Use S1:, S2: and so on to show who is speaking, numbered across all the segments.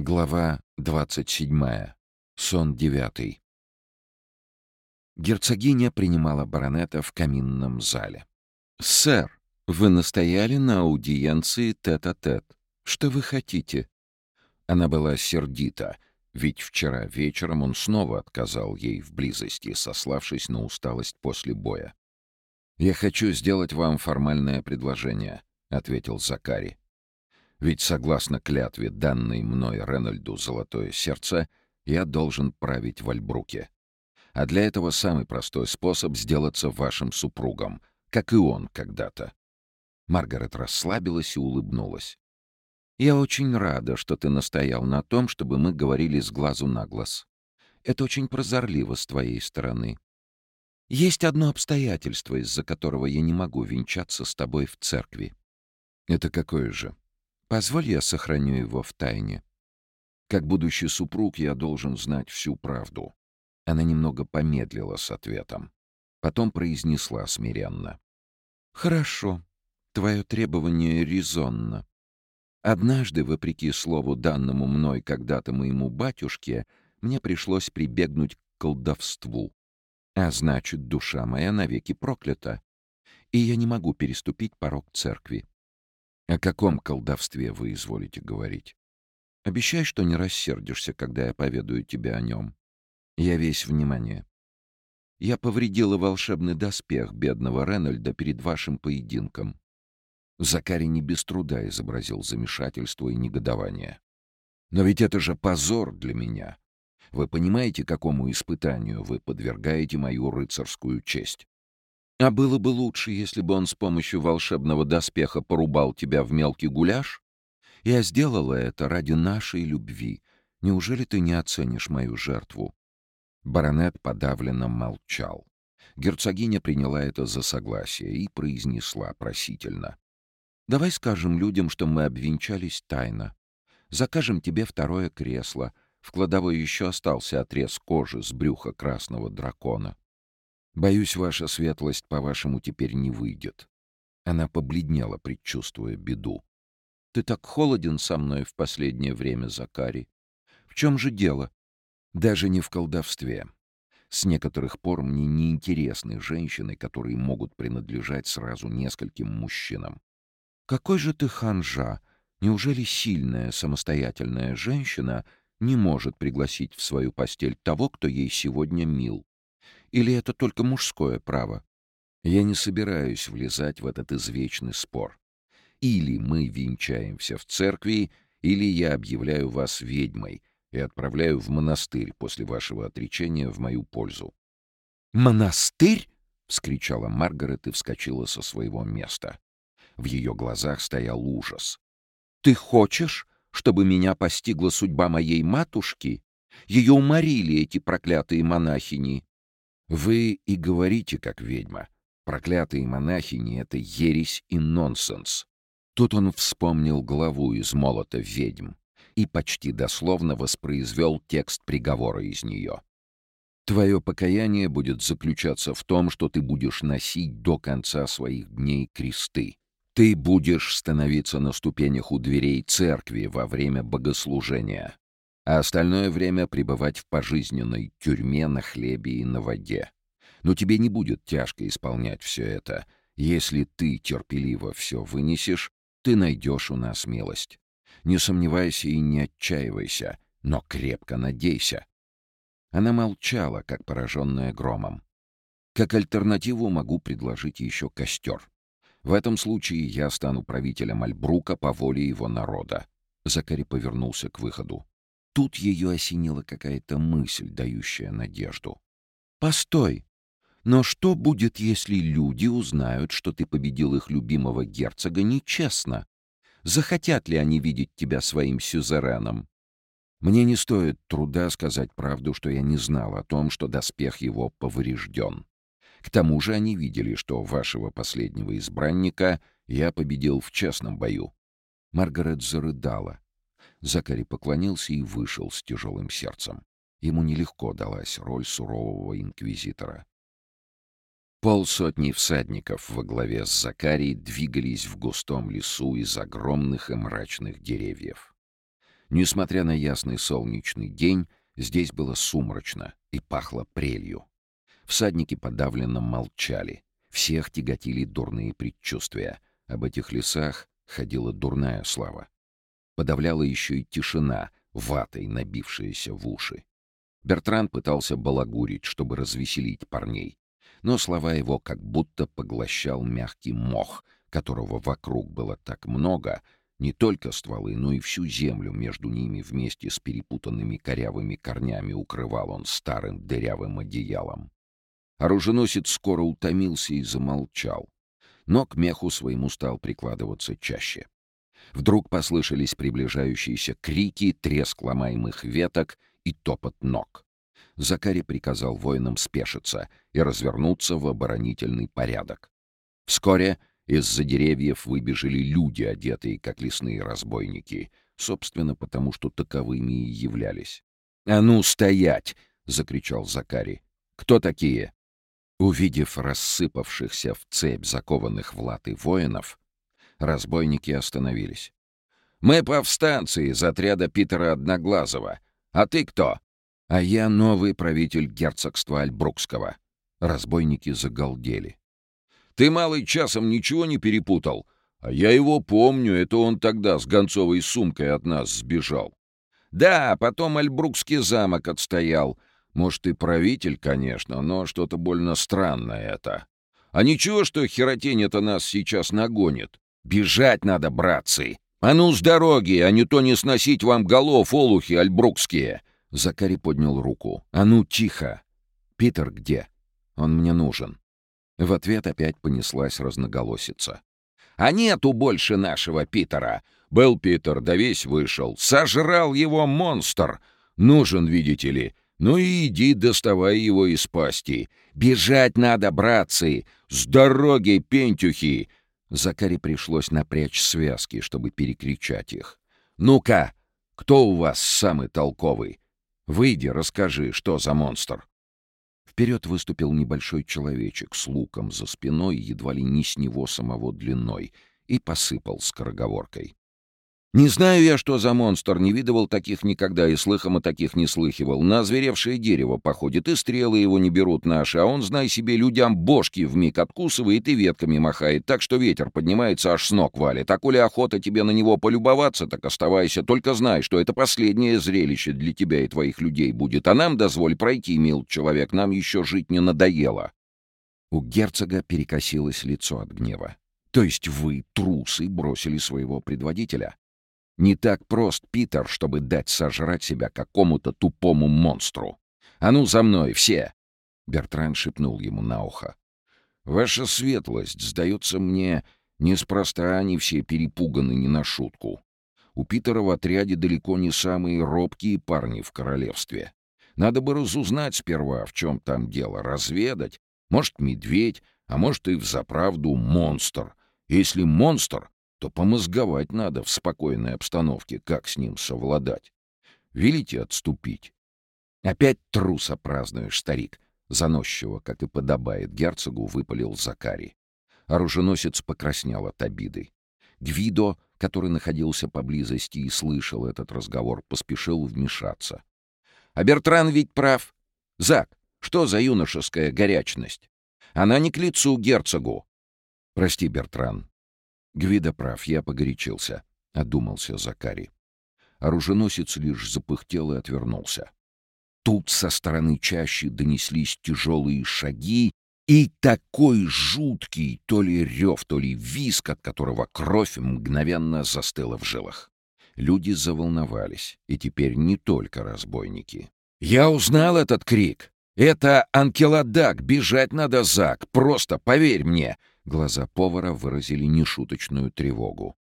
S1: Глава 27. Сон 9. Герцогиня принимала баронета в каминном зале. «Сэр, вы настояли на аудиенции тет-а-тет. -тет. Что вы хотите?» Она была сердита, ведь вчера вечером он снова отказал ей в близости, сославшись на усталость после боя. «Я хочу сделать вам формальное предложение», — ответил Закари. Ведь согласно клятве, данной мной Ренальду «Золотое сердце», я должен править в Альбруке. А для этого самый простой способ — сделаться вашим супругом, как и он когда-то. Маргарет расслабилась и улыбнулась. «Я очень рада, что ты настоял на том, чтобы мы говорили с глазу на глаз. Это очень прозорливо с твоей стороны. Есть одно обстоятельство, из-за которого я не могу венчаться с тобой в церкви». «Это какое же?» Позволь я сохраню его в тайне. Как будущий супруг я должен знать всю правду. Она немного помедлила с ответом. Потом произнесла смиренно. «Хорошо. Твое требование резонно. Однажды, вопреки слову данному мной когда-то моему батюшке, мне пришлось прибегнуть к колдовству. А значит, душа моя навеки проклята. И я не могу переступить порог церкви. О каком колдовстве вы изволите говорить? Обещай, что не рассердишься, когда я поведаю тебе о нем. Я весь внимание. Я повредила волшебный доспех бедного Ренальда перед вашим поединком. Закари не без труда изобразил замешательство и негодование. Но ведь это же позор для меня. Вы понимаете, какому испытанию вы подвергаете мою рыцарскую честь? А было бы лучше, если бы он с помощью волшебного доспеха порубал тебя в мелкий гуляш? Я сделала это ради нашей любви. Неужели ты не оценишь мою жертву?» Баронет подавленно молчал. Герцогиня приняла это за согласие и произнесла просительно. «Давай скажем людям, что мы обвенчались тайно. Закажем тебе второе кресло. В кладовой еще остался отрез кожи с брюха красного дракона. Боюсь, ваша светлость, по-вашему, теперь не выйдет. Она побледнела, предчувствуя беду. Ты так холоден со мной в последнее время, Закари. В чем же дело? Даже не в колдовстве. С некоторых пор мне неинтересны женщины, которые могут принадлежать сразу нескольким мужчинам. Какой же ты ханжа! Неужели сильная, самостоятельная женщина не может пригласить в свою постель того, кто ей сегодня мил? Или это только мужское право? Я не собираюсь влезать в этот извечный спор. Или мы венчаемся в церкви, или я объявляю вас ведьмой и отправляю в монастырь после вашего отречения в мою пользу. «Монастырь?» — вскричала Маргарет и вскочила со своего места. В ее глазах стоял ужас. «Ты хочешь, чтобы меня постигла судьба моей матушки? Ее уморили эти проклятые монахини. Вы и говорите, как ведьма. Проклятые монахини — это ересь и нонсенс. Тут он вспомнил главу из «Молота ведьм» и почти дословно воспроизвел текст приговора из нее. Твое покаяние будет заключаться в том, что ты будешь носить до конца своих дней кресты. Ты будешь становиться на ступенях у дверей церкви во время богослужения а остальное время пребывать в пожизненной тюрьме на хлебе и на воде. Но тебе не будет тяжко исполнять все это. Если ты терпеливо все вынесешь, ты найдешь у нас милость. Не сомневайся и не отчаивайся, но крепко надейся». Она молчала, как пораженная громом. Как альтернативу могу предложить еще костер. В этом случае я стану правителем Альбрука по воле его народа. Закари повернулся к выходу. Тут ее осенила какая-то мысль, дающая надежду. «Постой! Но что будет, если люди узнают, что ты победил их любимого герцога нечестно? Захотят ли они видеть тебя своим сюзереном?» Мне не стоит труда сказать правду, что я не знал о том, что доспех его поврежден. К тому же они видели, что вашего последнего избранника я победил в честном бою. Маргарет зарыдала. Закари поклонился и вышел с тяжелым сердцем. Ему нелегко далась роль сурового инквизитора. Полсотни всадников во главе с Закарией двигались в густом лесу из огромных и мрачных деревьев. Несмотря на ясный солнечный день, здесь было сумрачно и пахло прелью. Всадники подавленно молчали. Всех тяготили дурные предчувствия. Об этих лесах ходила дурная слава. Подавляла еще и тишина, ватой набившаяся в уши. Бертран пытался балагурить, чтобы развеселить парней. Но слова его как будто поглощал мягкий мох, которого вокруг было так много, не только стволы, но и всю землю между ними вместе с перепутанными корявыми корнями укрывал он старым дырявым одеялом. Оруженосец скоро утомился и замолчал, но к меху своему стал прикладываться чаще. Вдруг послышались приближающиеся крики, треск ломаемых веток и топот ног. Закари приказал воинам спешиться и развернуться в оборонительный порядок. Вскоре из-за деревьев выбежали люди, одетые как лесные разбойники, собственно, потому что таковыми и являлись. «А ну, стоять!» — закричал Закари. «Кто такие?» Увидев рассыпавшихся в цепь закованных в латы воинов, разбойники остановились. «Мы повстанцы из отряда Питера Одноглазого. А ты кто?» «А я новый правитель герцогства Альбрукского». Разбойники загалдели. «Ты, малый, часом ничего не перепутал? А я его помню, это он тогда с гонцовой сумкой от нас сбежал». «Да, потом Альбрукский замок отстоял. Может, и правитель, конечно, но что-то больно странное это. А ничего, что херотень это нас сейчас нагонит. Бежать надо, братцы! А ну с дороги, а не то не сносить вам голов, олухи альбрукские!» Закари поднял руку. «А ну, тихо! Питер где? Он мне нужен». В ответ опять понеслась разноголосица. «А нету больше нашего Питера! Был Питер, да весь вышел. Сожрал его монстр! Нужен, видите ли. Ну и иди, доставай его из пасти. Бежать надо, братцы! С дороги, пентюхи! Закаре пришлось напрячь связки, чтобы перекричать их. «Ну-ка, кто у вас самый толковый? Выйди, расскажи, что за монстр?» Вперед выступил небольшой человечек с луком за спиной, едва ли не с него самого длиной, и посыпал скороговоркой. Не знаю я, что за монстр, не видывал таких никогда и слыхом о таких не слыхивал. На зверевшее дерево походит, и стрелы его не берут наши, а он, знай себе, людям бошки вмиг откусывает и ветками махает, так что ветер поднимается, аж с ног валит. Так коли охота тебе на него полюбоваться, так оставайся, только знай, что это последнее зрелище для тебя и твоих людей будет, а нам дозволь пройти, мил человек, нам еще жить не надоело». У герцога перекосилось лицо от гнева. «То есть вы, трусы, бросили своего предводителя?» Не так прост Питер, чтобы дать сожрать себя какому-то тупому монстру. «А ну, за мной, все!» Бертран шепнул ему на ухо. «Ваша светлость, сдается мне, неспроста они все перепуганы не на шутку. У Питера в отряде далеко не самые робкие парни в королевстве. Надо бы разузнать сперва, в чем там дело, разведать. Может, медведь, а может и взаправду монстр. Если монстр, то помозговать надо в спокойной обстановке, как с ним совладать. Велите отступить. Опять труса празднуешь, старик. Заносчиво, как и подобает герцогу, выпалил Закари. Оруженосец покраснел от обиды. Гвидо, который находился поблизости и слышал этот разговор, поспешил вмешаться. «А Бертран ведь прав. Зак, что за юношеская горячность? Она не к лицу герцогу». «Прости, Бертран, Гвида прав, я погорячился, — одумался Закари. Оруженосец лишь запыхтел и отвернулся. Тут со стороны чащи донеслись тяжелые шаги и такой жуткий то ли рев, то ли виск, от которого кровь мгновенно застыла в жилах. Люди заволновались, и теперь не только разбойники. «Я узнал этот крик! Это Анкеладак! Бежать надо, Зак! Просто поверь мне! Глаза повара выразили нешуточную тревогу.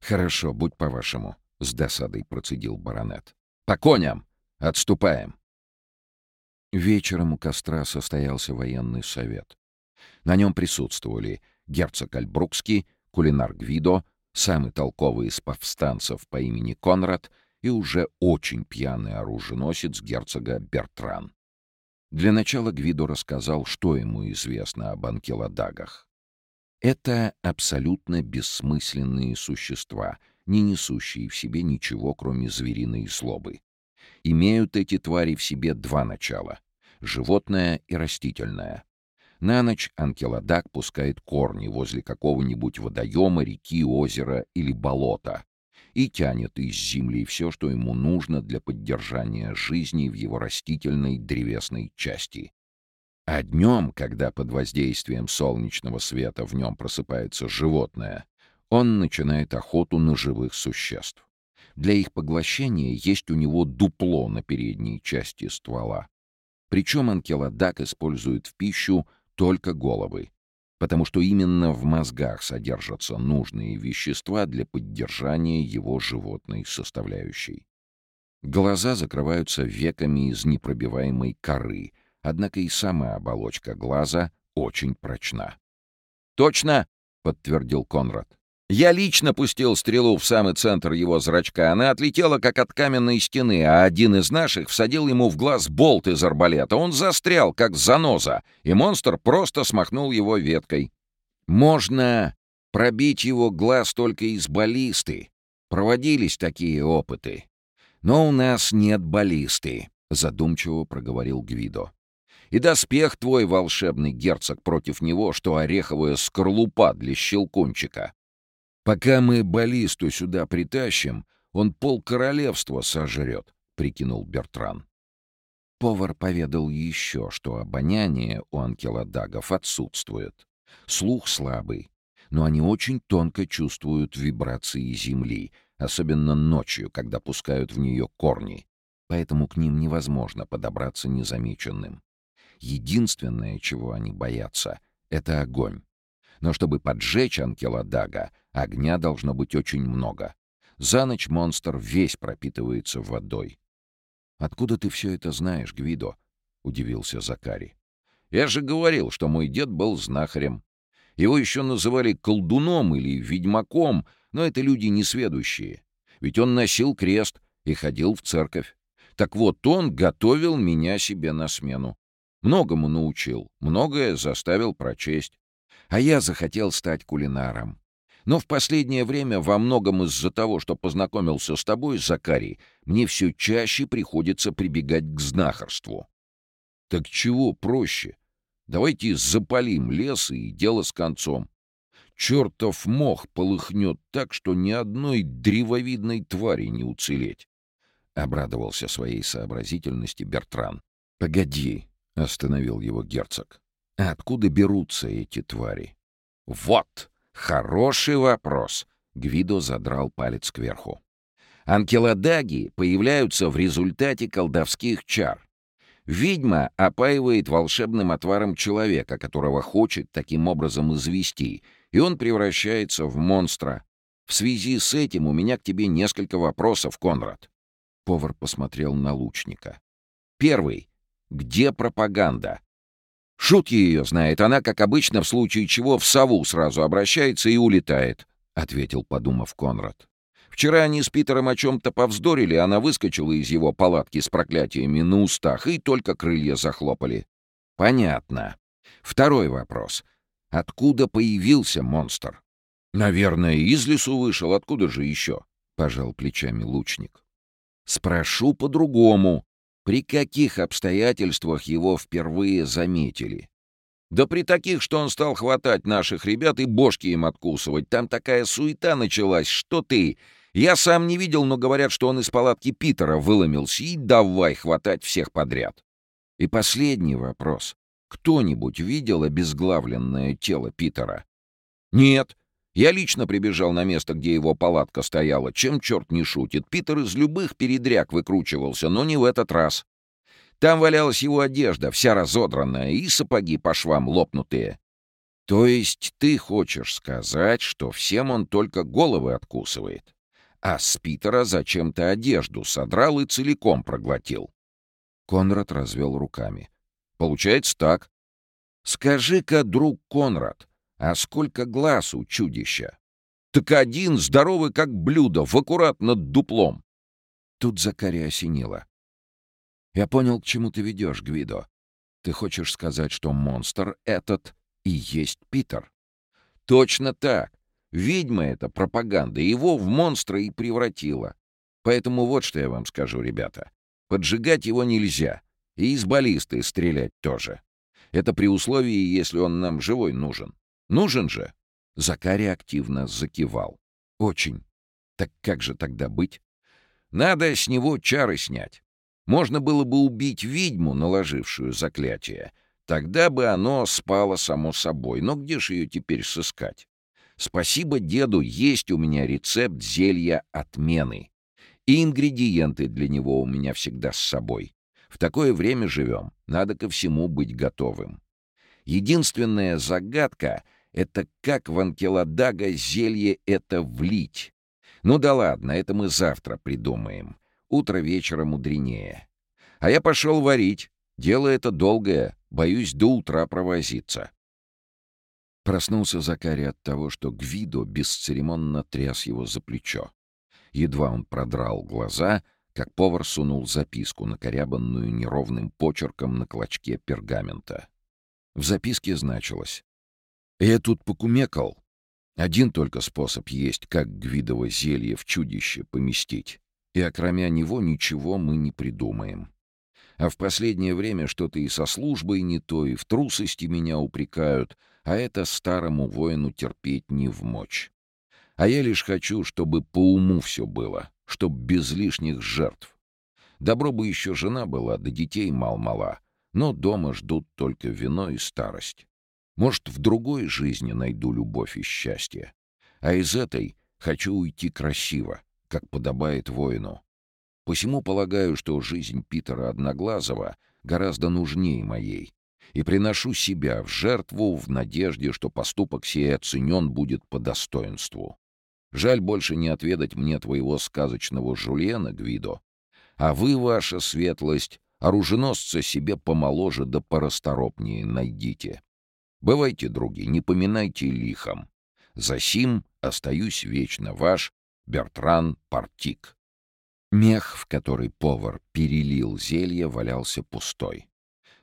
S1: «Хорошо, будь по-вашему», — с досадой процедил баронет. «По коням! Отступаем!» Вечером у костра состоялся военный совет. На нем присутствовали герцог Альбрукский, кулинар Гвидо, самый толковый из повстанцев по имени Конрад и уже очень пьяный оруженосец герцога Бертран. Для начала Гвидо рассказал, что ему известно об анкеладагах. Это абсолютно бессмысленные существа, не несущие в себе ничего, кроме звериной злобы. Имеют эти твари в себе два начала — животное и растительное. На ночь анкелодак пускает корни возле какого-нибудь водоема, реки, озера или болота и тянет из земли все, что ему нужно для поддержания жизни в его растительной древесной части. А днем, когда под воздействием солнечного света в нем просыпается животное, он начинает охоту на живых существ. Для их поглощения есть у него дупло на передней части ствола. Причем анкелодак использует в пищу только головы, потому что именно в мозгах содержатся нужные вещества для поддержания его животной составляющей. Глаза закрываются веками из непробиваемой коры, однако и сама оболочка глаза очень прочна. «Точно!» — подтвердил Конрад. Я лично пустил стрелу в самый центр его зрачка. Она отлетела, как от каменной стены, а один из наших всадил ему в глаз болт из арбалета. Он застрял, как заноза, и монстр просто смахнул его веткой. Можно пробить его глаз только из баллисты. Проводились такие опыты. Но у нас нет баллисты, — задумчиво проговорил Гвидо. И доспех твой, волшебный герцог, против него, что ореховая скорлупа для щелкунчика. «Пока мы баллисту сюда притащим, он пол королевства сожрет», — прикинул Бертран. Повар поведал еще, что обоняние у анкелодагов отсутствует. Слух слабый, но они очень тонко чувствуют вибрации земли, особенно ночью, когда пускают в нее корни, поэтому к ним невозможно подобраться незамеченным. Единственное, чего они боятся, — это огонь. Но чтобы поджечь Анкеладага, огня должно быть очень много. За ночь монстр весь пропитывается водой. «Откуда ты все это знаешь, Гвидо?» — удивился Закари. «Я же говорил, что мой дед был знахарем. Его еще называли колдуном или ведьмаком, но это люди несведущие. Ведь он носил крест и ходил в церковь. Так вот, он готовил меня себе на смену. Многому научил, многое заставил прочесть. А я захотел стать кулинаром. Но в последнее время, во многом из-за того, что познакомился с тобой, Закарий, мне все чаще приходится прибегать к знахарству. Так чего проще? Давайте запалим лес и дело с концом. Чертов мох полыхнет так, что ни одной древовидной твари не уцелеть. Обрадовался своей сообразительности Бертран. «Погоди», — остановил его герцог. А откуда берутся эти твари? Вот, хороший вопрос. Гвидо задрал палец кверху. Анкелодаги появляются в результате колдовских чар. Ведьма опаивает волшебным отваром человека, которого хочет таким образом извести, и он превращается в монстра. В связи с этим у меня к тебе несколько вопросов, Конрад. Повар посмотрел на лучника. Первый. Где пропаганда? Шутки ее знает. Она, как обычно, в случае чего в сову сразу обращается и улетает», — ответил, подумав Конрад. «Вчера они с Питером о чем-то повздорили, она выскочила из его палатки с проклятиями на устах, и только крылья захлопали». «Понятно. Второй вопрос. Откуда появился монстр?» «Наверное, из лесу вышел. Откуда же еще?» — пожал плечами лучник. «Спрошу по-другому. При каких обстоятельствах его впервые заметили? Да при таких, что он стал хватать наших ребят и бошки им откусывать. Там такая суета началась, что ты... Я сам не видел, но говорят, что он из палатки Питера выломился и давай хватать всех подряд. И последний вопрос. Кто-нибудь видел обезглавленное тело Питера? Нет. Я лично прибежал на место, где его палатка стояла. Чем черт не шутит? Питер из любых передряг выкручивался, но не в этот раз. Там валялась его одежда, вся разодранная, и сапоги по швам лопнутые. То есть ты хочешь сказать, что всем он только головы откусывает, а с Питера зачем-то одежду содрал и целиком проглотил? Конрад развел руками. Получается так. Скажи-ка, друг Конрад, а сколько глаз у чудища? Так один, здоровый как блюдо, в аккурат над дуплом. Тут Закария осенило. Я понял, к чему ты ведешь, Гвидо. Ты хочешь сказать, что монстр этот и есть Питер? Точно так. Ведьма эта пропаганда его в монстра и превратила. Поэтому вот что я вам скажу, ребята. Поджигать его нельзя. И из баллисты стрелять тоже. Это при условии, если он нам живой нужен. Нужен же? Закарий активно закивал. Очень. Так как же тогда быть? Надо с него чары снять. Можно было бы убить ведьму, наложившую заклятие. Тогда бы оно спало само собой. Но где же ее теперь сыскать? Спасибо деду, есть у меня рецепт зелья отмены. И ингредиенты для него у меня всегда с собой. В такое время живем, надо ко всему быть готовым. Единственная загадка — это как в Анкеладага зелье это влить. Ну да ладно, это мы завтра придумаем. Утро вечера мудренее. А я пошел варить. Дело это долгое, боюсь до утра провозиться. Проснулся Закари от того, что Гвидо бесцеремонно тряс его за плечо. Едва он продрал глаза, как повар сунул записку, накорябанную неровным почерком на клочке пергамента. В записке значилось «Я тут покумекал. Один только способ есть, как Гвидово зелье в чудище поместить, и окромя него ничего мы не придумаем. А в последнее время что-то и со службой не то, и в трусости меня упрекают, а это старому воину терпеть не в мочь. А я лишь хочу, чтобы по уму все было, чтоб без лишних жертв. Добро бы еще жена была, да детей мал-мала, но дома ждут только вино и старость. Может, в другой жизни найду любовь и счастье. А из этой хочу уйти красиво, как подобает воину. Посему полагаю, что жизнь Питера Одноглазого гораздо нужнее моей, и приношу себя в жертву в надежде, что поступок сей оценен будет по достоинству. Жаль больше не отведать мне твоего сказочного Жульена, Гвидо. А вы, ваша светлость, оруженосца себе помоложе да порасторопнее найдите. Бывайте, други, не поминайте лихом. Засим остаюсь вечно ваш Бертран Партик. Мех, в который повар перелил зелье, валялся пустой.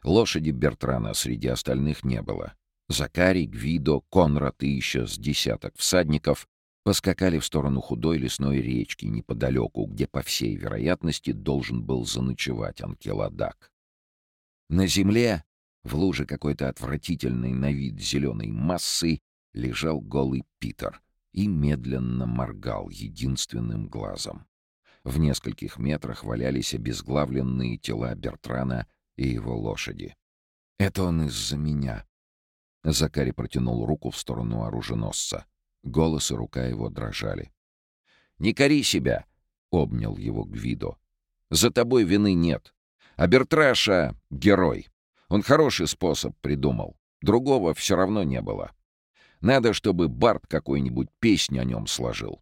S1: Лошади Бертрана среди остальных не было. Закарий, Гвидо, Конрад и еще с десяток всадников Поскакали в сторону худой лесной речки неподалеку, где, по всей вероятности, должен был заночевать Анкеладак. На земле, в луже какой-то отвратительной на вид зеленой массы, лежал голый Питер и медленно моргал единственным глазом. В нескольких метрах валялись обезглавленные тела Бертрана и его лошади. «Это он из-за меня». Закари протянул руку в сторону оруженосца. Голос и рука его дрожали. «Не кори себя!» — обнял его Гвидо. «За тобой вины нет. А Бертраша — герой. Он хороший способ придумал. Другого все равно не было. Надо, чтобы Барт какой-нибудь песню о нем сложил.